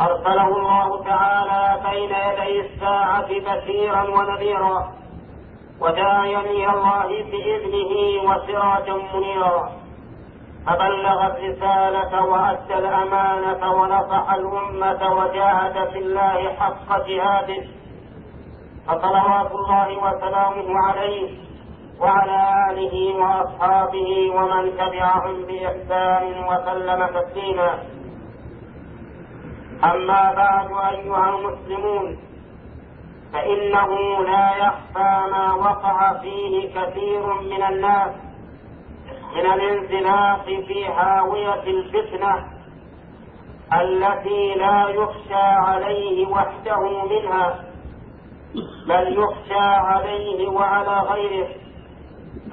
أرسله الله تعالى بين يدي الساعة بشيرا ونذيرا وداعيا إلى الله بإذنه وسراجا منيرا. فبلغ الرسالة وأدى الأمانة ونصح الأمة وجاهد في الله حق جهاده. فصلوات الله وسلامه عليه وعلى آله وأصحابه ومن تبعهم بإحسان وسلم تسليما. أما بعد أيها المسلمون فإنه لا يخفى ما وقع فيه كثير من الناس من الانزلاق في هاوية الفتنة التي لا يخشى عليه وحده منها بل يخشى عليه وعلى غيره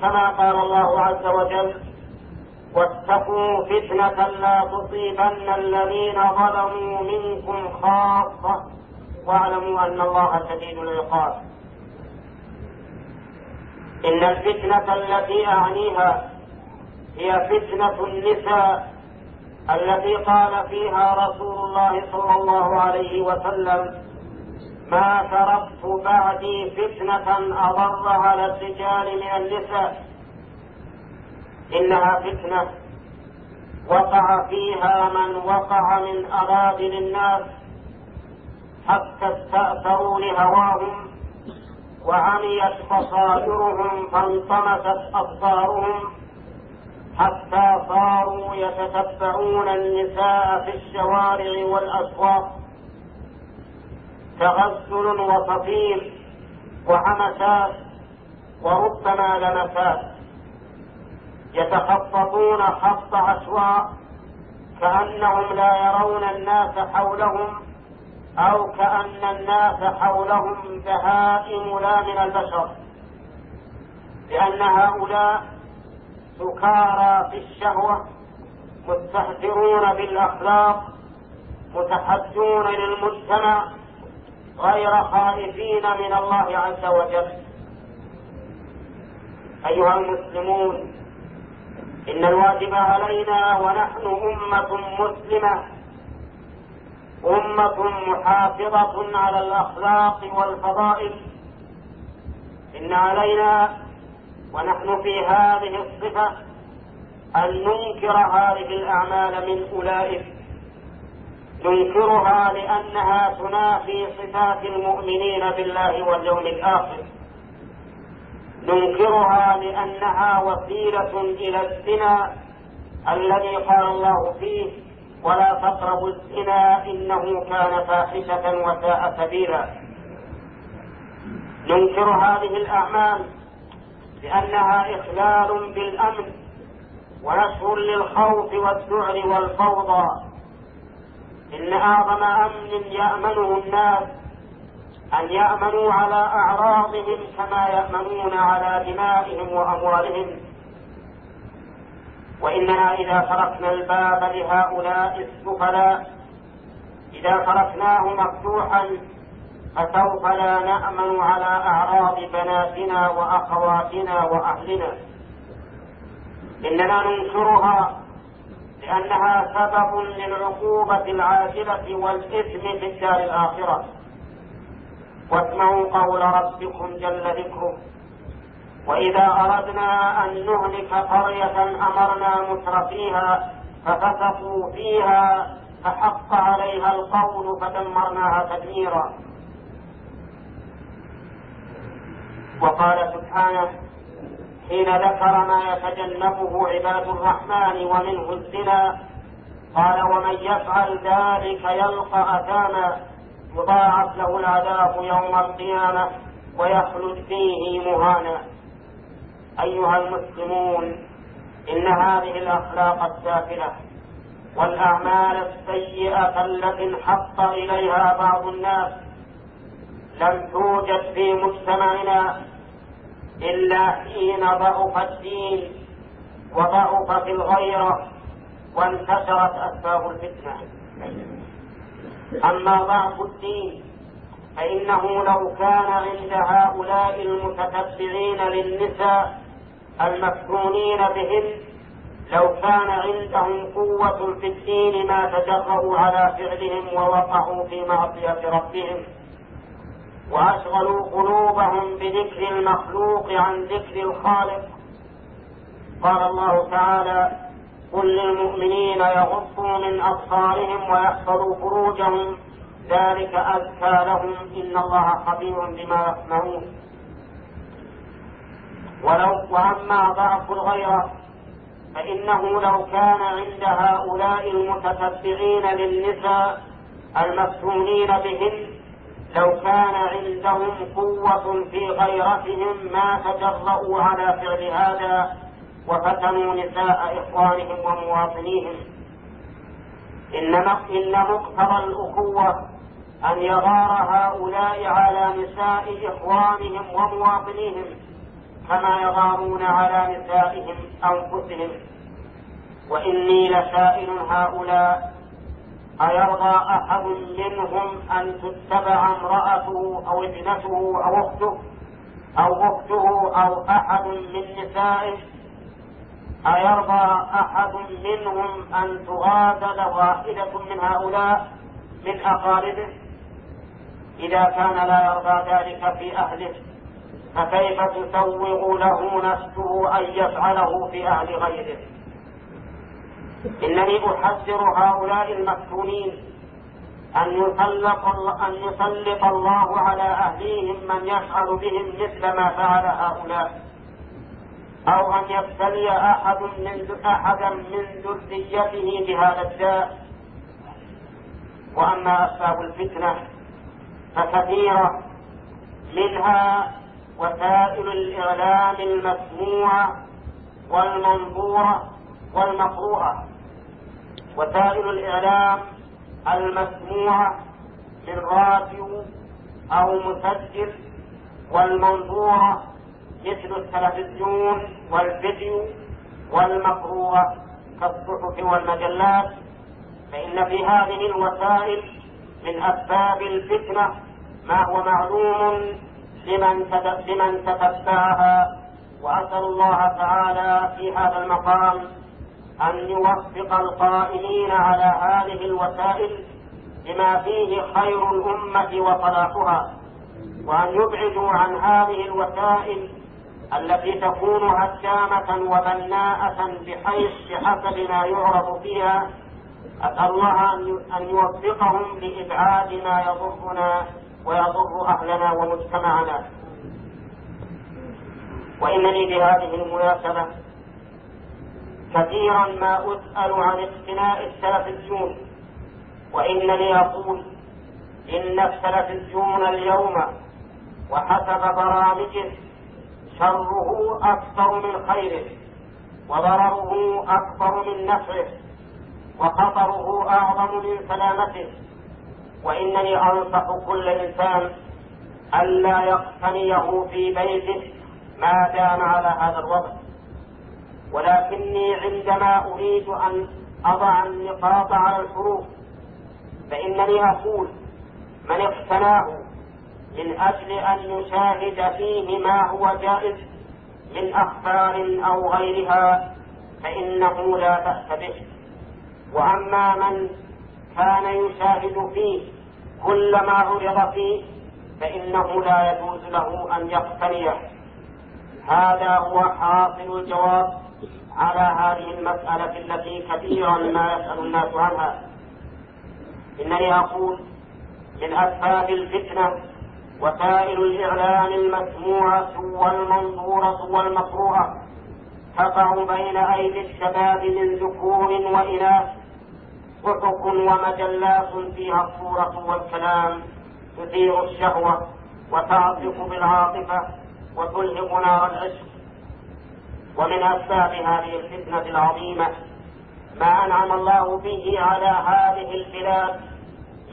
كما قال الله عز وجل واتقوا فتنة لا تصيبن الذين ظلموا منكم خاصة. واعلموا أن الله شديد العقاب. إن الفتنة التي أعنيها هي فتنة النساء التي قال فيها رسول الله صلى الله عليه وسلم ما تركت بعدي فتنة أضر على الرجال من النساء. إنها فتنة. وقع فيها من وقع من أرادل الناس حتى استأثروا لهواهم وعميت بصائرهم فانطمست أبصارهم حتى صاروا يتتبعون النساء في الشوارع والأسواق. تغسل وصفير وحمسات وربما لمسات. يتخططون خط عشواء كأنهم لا يرون الناس حولهم أو كأن الناس حولهم بهائم لا من البشر لأن هؤلاء سكارى في الشهوة مستهترون بالأخلاق متحدون للمجتمع غير خائفين من الله عز وجل. أيها المسلمون إن الواجب علينا ونحن أمة مسلمة. أمة محافظة على الأخلاق والفضائل. إن علينا ونحن في هذه الصفة أن ننكر هذه الأعمال من أولئك. ننكرها لأنها تنافي صفات المؤمنين بالله واليوم الآخر. ننكرها لأنها وسيلة إلى الزنا الذي قال الله فيه ولا تقربوا الزنا إنه كان فاحشة وساء سبيلا. ننكر هذه الأعمال لأنها إخلال بالأمن ونشر للخوف والذعر والفوضى. إن أعظم أمن يأمنه الناس أن يأمنوا على أعراضهم كما يأمنون على دمائهم وأموالهم. وإننا إذا تركنا الباب لهؤلاء السفلاء إذا تركناه مفتوحا فسوف لا نأمن على أعراض بناتنا وأخواتنا وأهلنا. إننا ننكرها لأنها سبب للعقوبة العاجلة والإثم في الدار الآخرة. واسمعوا قول ربكم جل ذكره. وإذا أردنا أن نهلك قرية أمرنا متر فيها ففسقوا فيها فحق عليها القول فدمرناها تدميرا. وقال سبحانه حين ذكر ما يتجنبه عباد الرحمن ومنه الزنا قال ومن يفعل ذلك يلقى أثاما. يضاعف له العذاب يوم القيامة ويخلد فيه مهانا. أيها المسلمون إن هذه الأخلاق السافلة والأعمال السيئة التي انحط إليها بعض الناس لم توجد في مجتمعنا إلا حين ضعف الدين وضعفت الغيرة وانتشرت أسباب الفتنة. أما ضعف الدين فإنه لو كان عند هؤلاء المتتبعين للنساء المفتونين بهن لو كان عندهم قوة في الدين ما تجرؤوا على فعلهم ووقعوا في معصية ربهم وأشغلوا قلوبهم بذكر المخلوق عن ذكر الخالق. قال الله تعالى قل للمؤمنين يغضوا من أبصارهم ويحفظوا فروجهم. ذلك أزكى لهم. إن الله خبير بما يصنعون ولو وأما ضعف الغيرة فإنه لو كان عند هؤلاء المتتبعين للنساء المفتونين بهن لو كان عندهم قوة في غيرتهم ما تجرؤوا على فعل هذا وفتنوا نساء إخوانهم ومواطنيهم. إنما إن مقتضى الأخوة أن يغار هؤلاء على نساء إخوانهم ومواطنيهم كما يغارون على نسائهم أنفسهم. وإني لسائل هؤلاء أيرضى أحد منهم أن تتبع امرأته أو ابنته أو أخته أو أخته أو أحد من نسائه؟ أيرضى أحد منهم أن تغادر واحدة من هؤلاء من أقاربه؟ إذا كان لا يرضى ذلك في أهله فكيف تسوغ له نفسه أن يفعله في أهل غيره؟ إنني أحذر هؤلاء المفتونين أن يسلط أن يسلط الله على أهليهم من يفعل بهم مثل ما فعل هؤلاء. أو أن يبتلي أحد من أحدا من ذريته بهذا الداء. وأما أسباب الفتنة فكثيرة منها وسائل الإعلام المسموعة والمنظورة والمقروءة. وسائل الإعلام المسموعة من راديو أو مسجل والمنظورة مثل التلفزيون والفيديو والمقروءة كالصحف والمجلات فإن في هذه الوسائل من أسباب الفتنة ما هو معلوم لمن لمن تتبعها. وأسأل الله تعالى في هذا المقام أن يوفق القائمين على هذه الوسائل بما فيه خير الأمة وصلاحها وأن يبعدوا عن هذه الوسائل التي تكون هدامة وبناءة بحيث بحسب ما يعرف فيها أسأل الله أن يوفقهم لإبعاد ما يضرنا ويضر أهلنا ومجتمعنا. وإنني بهذه المناسبة كثيرا ما أسأل عن اقتناء التلفزيون وإنني أقول إن التلفزيون اليوم وحسب برامجه شره أكثر من خيره وضرره أكبر من نفعه وخطره أعظم من سلامته. وإنني أنصح كل إنسان ألا يقتنيه في بيته ما دام على هذا الوضع. ولكني عندما أريد أن أضع النقاط على الحروف فإنني أقول من اقتناه من أجل أن يشاهد فيه ما هو جائز من أخبار أو غيرها فإنه لا بأس به. وأما من كان يشاهد فيه كل ما عرض فيه فإنه لا يجوز له أن يقتنيه. هذا هو حاصل الجواب على هذه المسألة التي كثيرا ما يسأل الناس عنها. إنني أقول من أسباب الفتنة وسائل الإعلام المسموعة والمنظورة والمقروءة تقع بين أيدي الشباب من ذكور وإناث صحف ومجلات فيها الصورة والكلام تثير الشهوة وتعطف بالعاطفة وتلهب نار العشق. ومن أسباب هذه الفتنة العظيمة ما أنعم الله به على هذه البلاد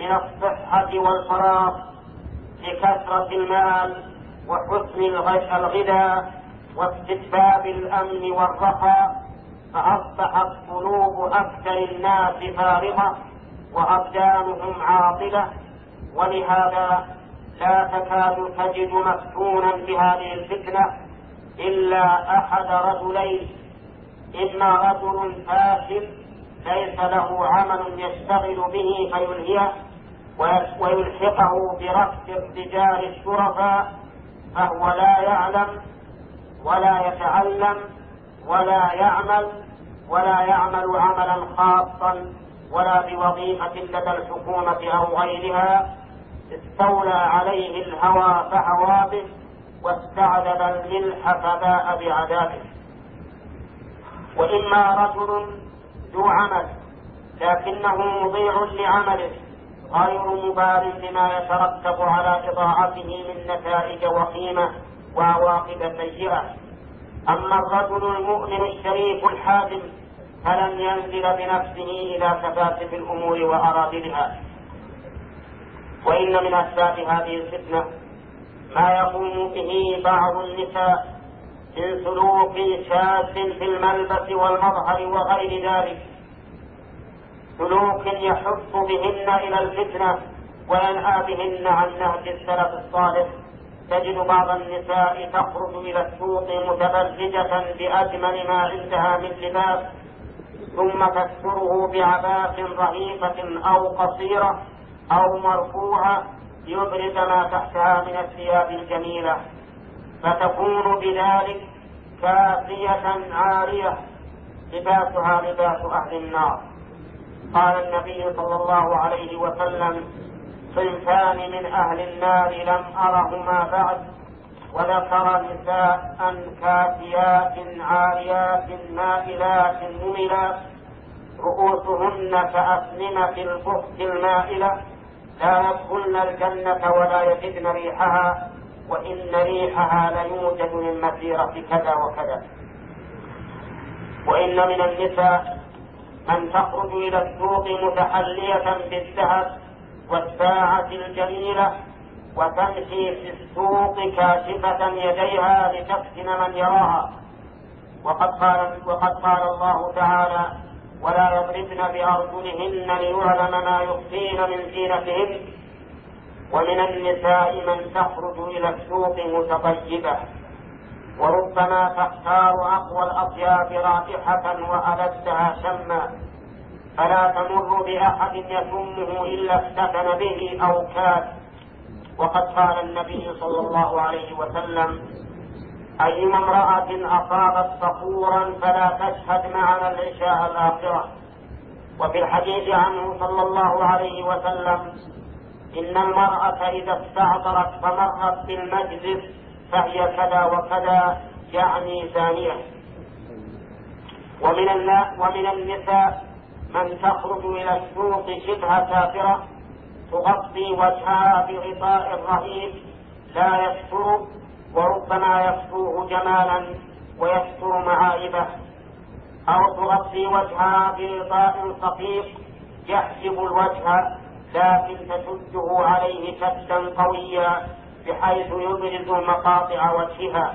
من الصحة والفراغ بكثرة المال وحسن الغذاء واستتباب الأمن والرخاء فأصبحت قلوب أكثر الناس فارغة وأبدانهم عاطلة. ولهذا لا تكاد تجد مفتونا بهذه الفتنة إلا أحد رجلين. إما رجل فاشل ليس له عمل يشتغل به فيلهيه ويلحقه برفض الرجال الشرفاء فهو لا يعلم ولا يتعلم ولا يعمل ولا يعمل عملا خاصا ولا بوظيفة لدى الحكومة أو غيرها. استولى عليه الهوى فهوى به واستعذب الملح فباء بعذابه. وإما رجل ذو عمل لكنه مضيع لعمله. غير مبال بما يترتب على إضاعته من نتائج وخيمة وعواقب سيئة. أما الرجل المؤمن الشريف الحازم فلن ينزل بنفسه إلى تفاسف الأمور وأرادلها وإن من أسباب هذه الفتنة ما يقوم به بعض النساء من سلوك شاذ في الملبس والمظهر وغير ذلك. سلوك يحث بهن إلى الفتنة وينهى بهن عن نهج السلف الصالح. تجد بعض النساء تخرج إلى السوق متبرجة بأجمل ما عندها من لباس ثم تستره بعباءة رهيفة أو قصيرة أو مرفوعة ليبرز ما تحتها من الثياب الجميلة. فتكون بذلك كافية عارية. لباسها لباس أهل النار. قال النبي صلى الله عليه وسلم صنفان من أهل النار لم أرهما بعد وذكر نساء كافيات عاريات مائلات مملات رؤوسهن كأسنمة البخت المائلة لا يدخلن الجنة ولا يجدن ريحها وإن ريحها ليوجد من مسيرة كذا وكذا. وإن من النساء من تخرج إلى السوق متحلية بالذهب والساعة الجميلة وتمشي في السوق كاشفة يديها لتفتن من يراها. وقد قال وقد قال الله تعالى ولا يضربن بأرجلهن ليعلم ما يخفين من زينتهن. ومن النساء من تخرج إلى السوق متطيبة. وربما تختار أقوى الأطياب رائحة وألذها شما. فلا تمر بأحد يشمه إلا افتتن به أو كاد. وقد قال النبي صلى الله عليه وسلم أيما امرأة أصابت صفورا فلا تشهد معنا العشاء الآخرة. وفي الحديث عنه صلى الله عليه وسلم إن المرأة إذا استعطرت فمرت بالمجلس فهي كذا وكذا يعني ثانية. ومن ومن النساء من تخرج إلى السوق شبه كافرة تغطي وجهها بغطاء رهيب لا يستر وربما يكسوه جمالا ويستر معايبه. أو تغطي وجهها بغطاء صفيق يحجب الوجه لكن تشده عليه شدا قويا. بحيث يبرز مقاطع وجهها.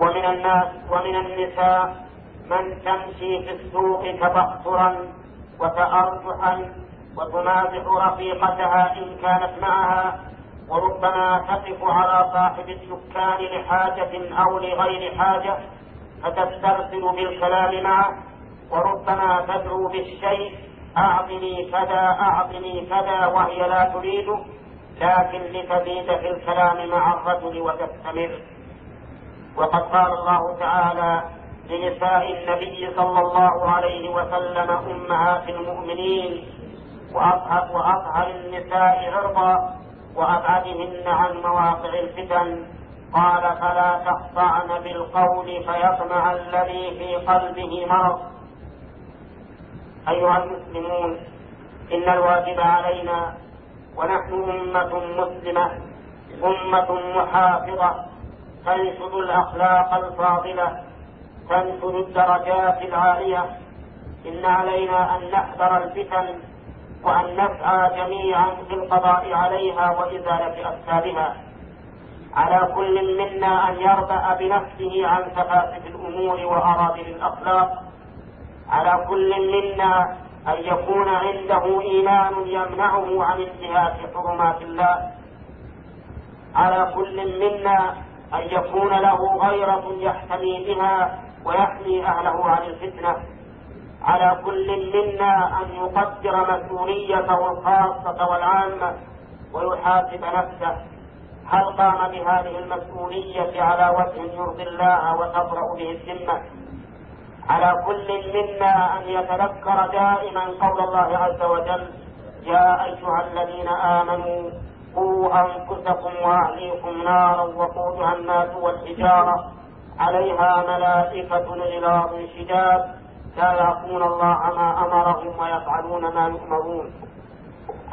ومن الناس ومن النساء من تمشي في السوق تبخترا وتأرجحا وتنازع رفيقتها إن كانت معها وربما تقف على صاحب الدكان لحاجة أو لغير حاجة فتسترسل بالكلام معه وربما تدعو بالشيء أعطني كذا أعطني كذا وهي لا تريده. لكن لتزيد في الكلام مع الرجل وتستمر. وقد قال الله تعالى لنساء النبي صلى الله عليه وسلم أمهات المؤمنين وأطهر النساء عرضا وأبعدهن عن مواقع الفتن. قال فلا تخضعن بالقول فيطمع الذي في قلبه مرض. أيها المسلمون إن الواجب علينا ونحن أمة مسلمة أمة محافظة تنشد الأخلاق الفاضلة تنشد الدرجات العالية. إن علينا أن نحذر الفتن وأن نسعى جميعا في القضاء عليها وإزالة أسبابها على كل منا أن يربأ بنفسه عن سفاسف الأمور وأراذل الأخلاق. على كل منا أن يكون عنده إيمان يمنعه عن انتهاك حرمات الله. على كل منا أن يكون له غيرة يحتمي بها ويحمي أهله عن الفتنة. على كل منا أن يقدر مسؤوليته الخاصة والعامة ويحاسب نفسه. هل قام بهذه المسؤولية على وجه يرضي الله وتبرأ به الذمة؟ على كل منا أن يتذكر دائما قول الله عز وجل يا أيها الذين آمنوا قوا أنفسكم وأهليكم نارا وقودها الناس والحجارة عليها ملائكة غلاظ شداد لا يعصون الله ما أمرهم ويفعلون ما يؤمرون.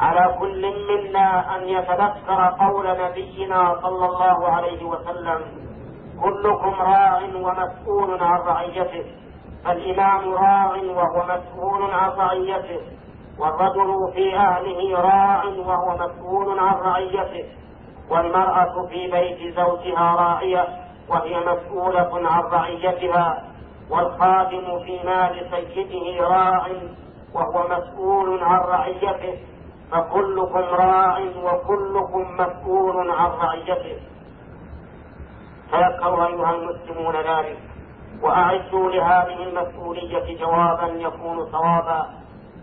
على كل منا أن يتذكر قول نبينا صلى الله عليه وسلم كلكم راع ومسؤول عن رعيته. فالإمام راع وهو مسؤول عن رعيته والرجل في أهله راع وهو مسؤول عن رعيته والمرأة في بيت زوجها راعية وهي مسؤولة عن رعيتها والخادم في مال سيده راع وهو مسؤول عن رعيته فكلكم راع وكلكم مسؤول عن رعيته. فيذكر أيها المسلمون ذلك. وأعدوا لهذه المسؤولية جوابا يكون صوابا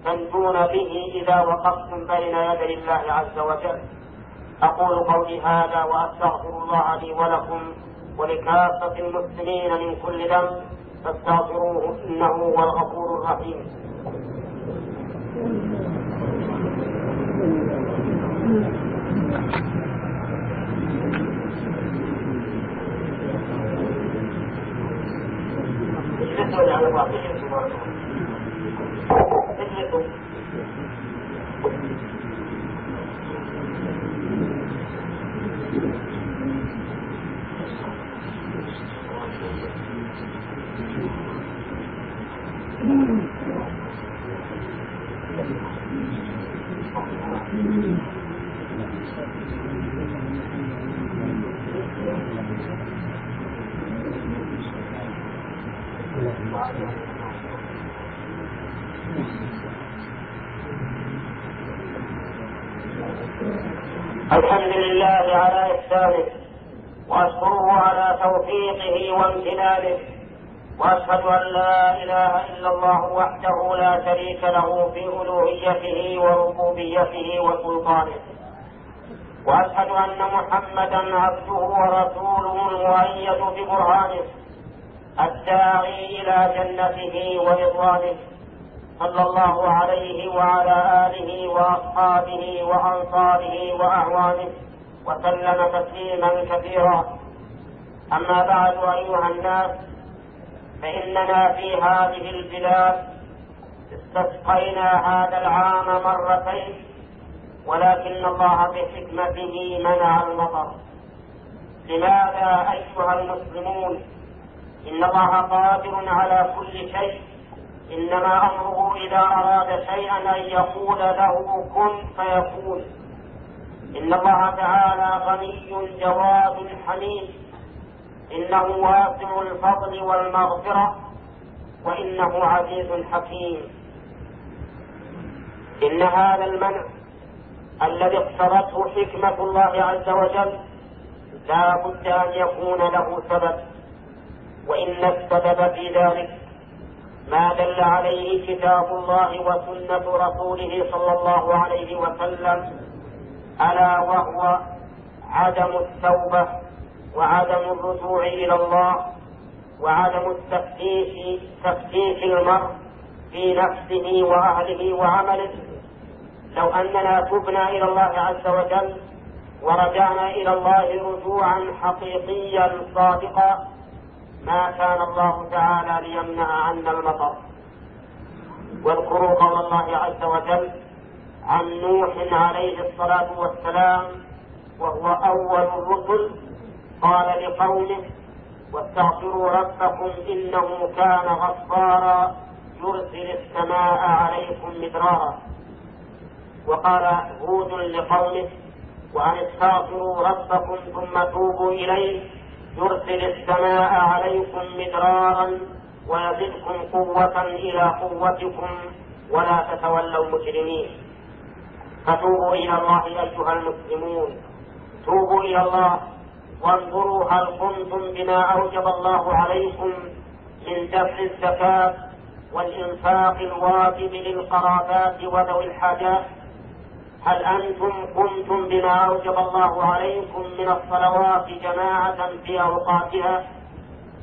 تنجون به إذا وقفتم بين يدي الله عز وجل. أقول قولي هذا وأستغفر الله لي ولكم ولكافة المسلمين من كل ذنب. فاستغفروه إنه هو الغفور الرحيم. الحمد لله على إحسانه وأشكره على توفيقه وامتنانه وأشهد أن لا إله إلا الله وحده لا شريك له في ألوهيته وربوبيته وسلطانه. وأشهد أن محمدا عبده ورسوله المؤيد ببرهانه. الداعي إلى جنته ورضوانه صلى الله عليه وعلى آله وأصحابه وأنصاره وأعوانه وسلم تسليما كثيرا. أما بعد أيها الناس فإننا في هذه البلاد استسقينا هذا العام مرتين ولكن الله بحكمته منع المطر. لماذا أيها المسلمون؟ إن الله قادر على كل شيء. إنما أمره إذا أراد شيئا أن يقول له كن فيكون. إن الله تعالى غني جواد حميد إنه واسع الفضل والمغفرة. وإنه عزيز حكيم. إن هذا المنع الذي اقتضته حكمة الله عز وجل لا بد أن يكون له سبب. وإن السبب في ذلك ما دل عليه كتاب الله وسنة رسوله صلى الله عليه وسلم ألا وهو عدم التوبة وعدم الرجوع إلى الله وعدم التفتيش تفتيش المرء في نفسه وأهله وعمله. لو أننا تبنا إلى الله عز وجل ورجعنا إلى الله رجوعا حقيقيا صادقا ما كان الله تعالى ليمنع عنا المطر. واذكروا قول الله عز وجل عن نوح عليه الصلاة والسلام وهو أول الرسل قال لقومه واستغفروا ربكم إنه كان غفارا يرسل السماء عليكم مدرارا. وقال هود لقومه وأن استغفروا ربكم ثم توبوا إليه يرسل السماء عليكم مدرارا ويزدكم قوة إلى قوتكم ولا تتولوا مجرمين. فتوبوا إلى الله أيها المسلمون. توبوا إلى الله وانظروا هل قمتم بما أوجب الله عليكم من دفع الزكاة والإنفاق الواجب للقرابات وذوي الحاجات هل أنتم قمتم بما أوجب الله عليكم من الصلوات جماعة في أوقاتها؟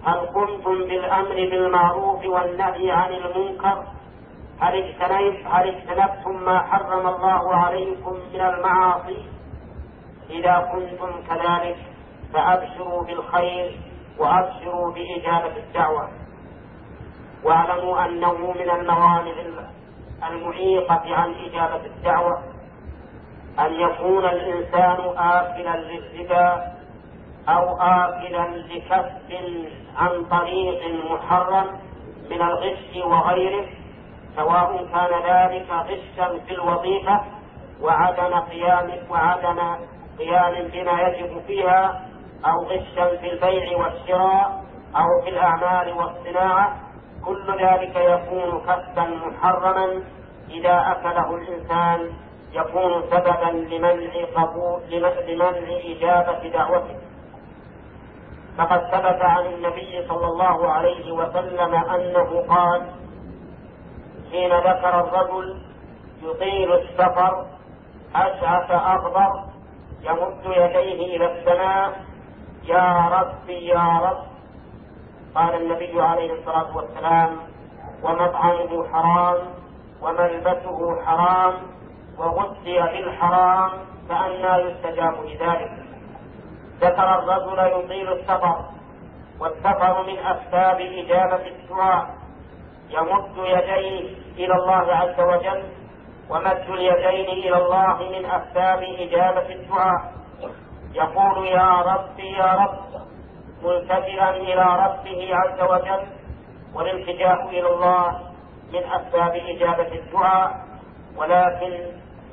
هل قمتم بالأمر بالمعروف والنهي عن المنكر؟ هل اجتنبتم ما حرم الله عليكم من المعاصي؟ إذا كنتم كذلك فأبشروا بالخير وأبشروا بإجابة الدعوة. واعلموا أنه من الموانع المعيقة عن إجابة الدعوة. أن يكون الإنسان آكلا للربا أو آكلا لكسب عن طريق محرم من الغش وغيره سواء كان ذلك غشا في الوظيفة وعدم قيام وعدم قيام بما يجب فيها أو غشا في البيع والشراء أو في الأعمال والصناعة كل ذلك يكون كسبا محرما إذا أكله الإنسان يكون سببا لمنع قبول لمنع إجابة دعوته. فقد ثبت عن النبي صلى الله عليه وسلم أنه قال حين ذكر الرجل يطيل السفر أشعث أغبر يمد يديه إلى السماء يا ربي يا رب. قال النبي عليه الصلاة والسلام ومطعمه حرام وملبسه حرام وغذي بالحرام فأنى يستجاب لذلك. ذكر الرجل يطيل السفر والسفر من أسباب إجابة الدعاء يمد يديه إلى الله عز وجل ومد اليدين إلى الله من أسباب إجابة الدعاء يقول يا ربي يا رب ملتجئا إلى ربه عز وجل والالتجاء إلى الله من أسباب إجابة الدعاء. ولكن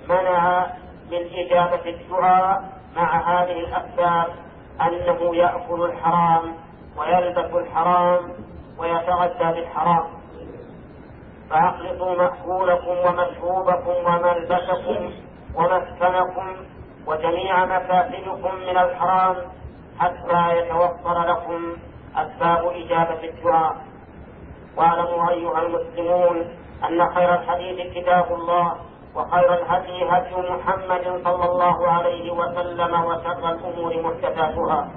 منع من إجابة الدعاء مع هذه الأسباب أنه يأكل الحرام ويلبس الحرام ويتغذى بالحرام. فأخلصوا مأكولكم ومشروبكم وملبسكم ومسكنكم وجميع مكاسبكم من الحرام حتى يتوفر لكم أسباب إجابة الدعاء. واعلموا أيها المسلمون أن خير الحديث كتاب الله وخير الهدي هدي محمد صلى الله عليه وسلم وشر الأمور محدثاتها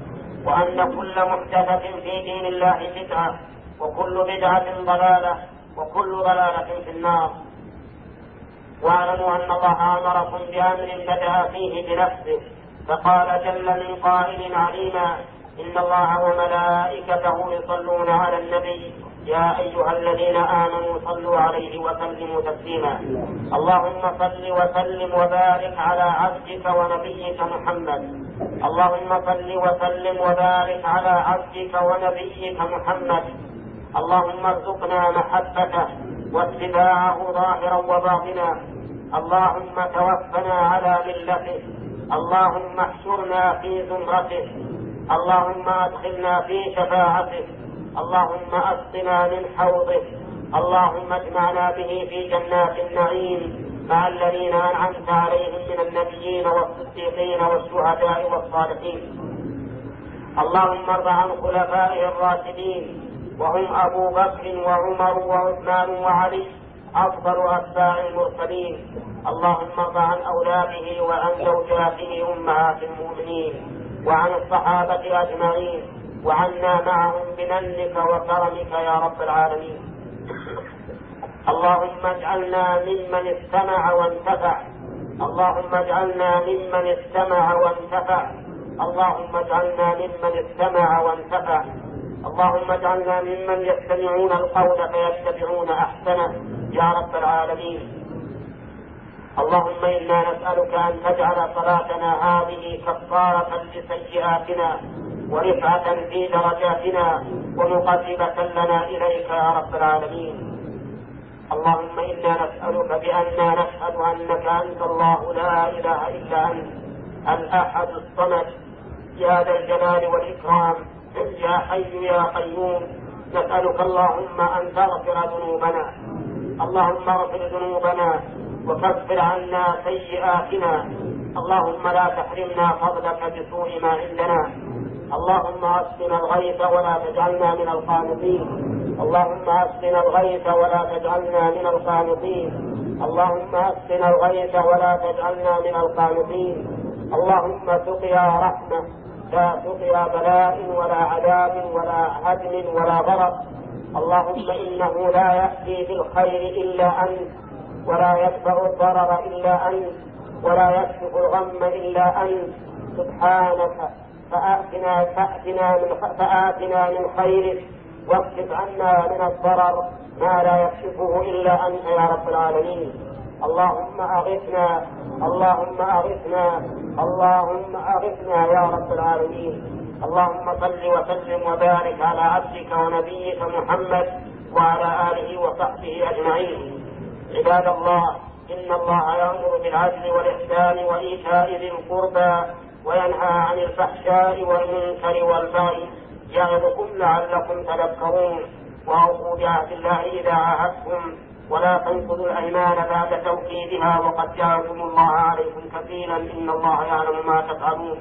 وأن كل محدثة في دين الله بدعة وكل بدعة ضلالة وكل ضلالة في النار. واعلموا أن الله أمركم بأمر بدأ فيه بنفسه فقال جل من قائل عليما إن الله وملائكته يصلون على النبي. يا أيها الذين آمنوا صلوا عليه وسلموا تسليما. اللهم صل وسلم وبارك على عبدك ونبيك محمد. اللهم صل وسلم وبارك على عبدك ونبيك محمد. اللهم ارزقنا محبته واتباعه ظاهرا وباطنا. اللهم توفنا على ملته. اللهم احشرنا في زمرته. اللهم أدخلنا في شفاعته اللهم أسقنا من حوضه اللهم اجمعنا به في جنات النعيم. مع الذين أنعمت عليهم من النبيين والصديقين والشهداء والصالحين. اللهم ارض عن خلفائه الراشدين. وهم أبو بكر وعمر وعثمان وعلي أفضل أتباع المرسلين. اللهم ارض عن أولاده وعن زوجاته أمهات المؤمنين. وعن الصحابة أجمعين وعنا معهم بمنك وكرمك يا رب العالمين. اللهم اجعلنا ممن استمع وانتفع. اللهم اجعلنا ممن استمع وانتفع. اللهم اجعلنا ممن استمع وانتفع. اللهم اجعلنا ممن يستمعون القول فيتبعون أحسنه. يا رب العالمين. اللهم إنا نسألك أن تجعل صلاتنا هذه كفارة لسيئاتنا ورفعة في درجاتنا ومقربة لنا إليك يا رب العالمين. اللهم إنا نسألك بأننا نشهد أنك أنت الله لا إله إلا أنت الأحد الصمد. يا ذا الجلال والإكرام يا حي يا قيوم. نسألك اللهم أن تغفر ذنوبنا. اللهم اغفر ذنوبنا. وكفر عنا سيئاتنا. اللهم لا تحرمنا فضلك بسوء ما عندنا. اللهم أسقنا الغيث ولا تجعلنا من القانطين. اللهم أسقنا الغيث ولا تجعلنا من القانطين. اللهم أسقنا الغيث ولا تجعلنا من القانطين. اللهم سقيا رحمة. لا سقيا بلاء ولا عذاب ولا هدم ولا ضرر. اللهم إنه لا يأتي بالخير إلا أنت. ولا يدفع الضرر إلا أنت ولا يكشف الغم إلا أنت. سبحانك فآتنا فآتنا من فآتنا من خيرك. واكشف عنا من الضرر ما لا يكشفه إلا أنت يا رب العالمين. اللهم أغثنا اللهم أغثنا اللهم أغثنا يا رب العالمين. اللهم صل وسلم وبارك على عبدك ونبيك محمد وعلى آله وصحبه أجمعين. عباد الله إن الله يأمر بالعدل والإحسان وإيتاء ذي القربى وينهى عن الفحشاء والمنكر والبغي يعظكم لعلكم تذكرون. وأوفوا بعهد الله إذا عاهدتم. ولا تنقضوا الأيمان بعد توكيدها وقد جعلتم الله عليكم كفيلا إن الله يعلم ما تفعلون.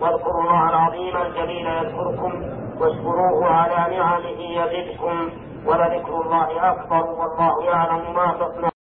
واذكروا الله العظيم الجليل يذكركم واشكروه على نعمه يزدكم. ولذكر الله أكبر والله يعلم ما تصنعون.